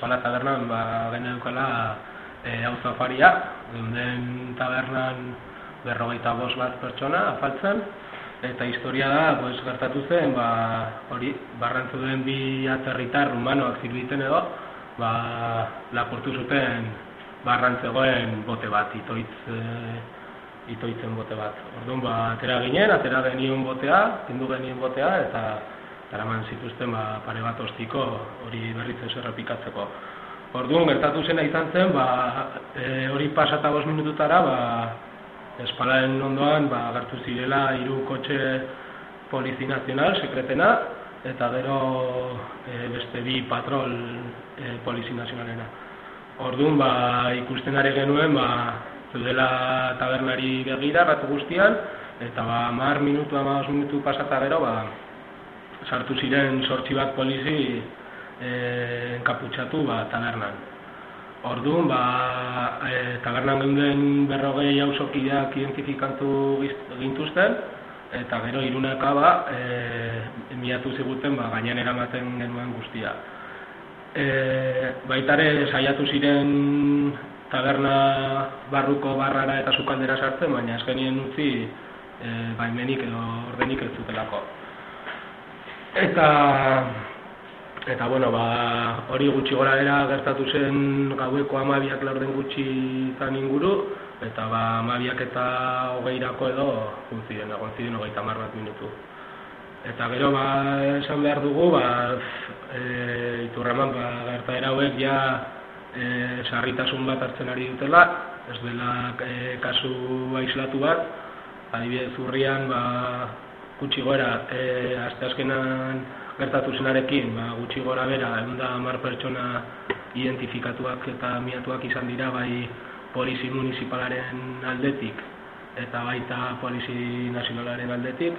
espala tabernan, ba, gene dukala e, hau zafaria, geunden tabernan berrogeita bost bat pertsona afaltzen, eta historia da, pues, gertatu zen, ba, hori, barrantzu den bi aterritar rumanoak zirbiten edo, ba, lapurtu zuten barrantzegoen bote bat, itoitz, e, itoitzen bote bat. Orduan, ba, atera ginen, atera genion botea, kendu genien botea, eta eraman zituzten ba, pare bat ostiko hori berritzen zerrepikatzeko. Orduan, gertatu zena izan zen, ba, e, hori pasata bost minututara, ba, espalaren ondoan, ba, gertu zirela hiru kotxe polizi nazional, sekretena, eta gero e, beste bi patrol e, polizi nazionalena. Orduan, ba, ikusten ari genuen, ba, zudela tabernari begira, ratu guztian, eta ba, mar minutu, ama minutu pasata gero, ba, sartu ziren sortzi bat polizi e, enkaputzatu ba, tabernan. Orduan, ba, e, tabernan geunden berrogei hausokideak identifikatu gintuzten, eta gero irunaka ba, e, emiatu ziguten ba, gainean eramaten genuen guztia. E, baitare saiatu ziren taberna barruko barrara eta sukaldera sartzen, baina ez genien utzi e, baimenik edo ordenik ez zutelako. Eta eta bueno, ba, hori gutxi gora era gertatu zen gaueko amabiak laurden gutxi zan inguru, eta ba, amabiak eta hogeirako edo guntzien, egon ziren hogeita mar bat minutu. Eta gero ba, esan behar dugu, ba, e, iturraman ba, gerta erauek ja e, sarritasun bat hartzen ari dutela, ez dela e, kasu aislatu bat, adibidez urrian ba, gutxi gora, e, azte azkenan gertatu zenarekin, ba, gutxi gora bera, egun da mar pertsona identifikatuak eta miatuak izan dira, bai polizi municipalaren aldetik, eta baita polizi nazionalaren aldetik,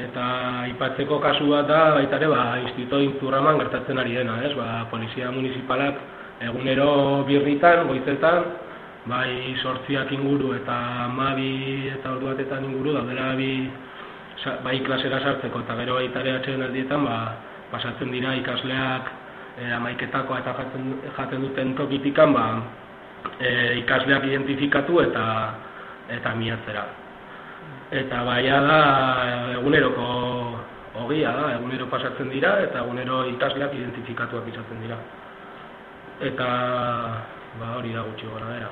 eta ipatzeko kasu bat da, baita ere, ba, instituto inturraman gertatzen ari dena, ez, ba, polizia municipalak egunero birritan, goizetan, bai sortziak inguru eta mabi eta orduatetan inguru, daudela bi bai klasera sartzeko. Eta gero baita ere atxeden aldietan ba, pasatzen dira ikasleak e, amaiketako eta jaten, jaten duten tokitikan ba, e, ikasleak identifikatu eta eta miatzera. Eta baia da eguneroko ogia da, egunero pasatzen dira eta egunero ikasleak identifikatuak izaten dira. Eta ba, hori da gutxi gora dira.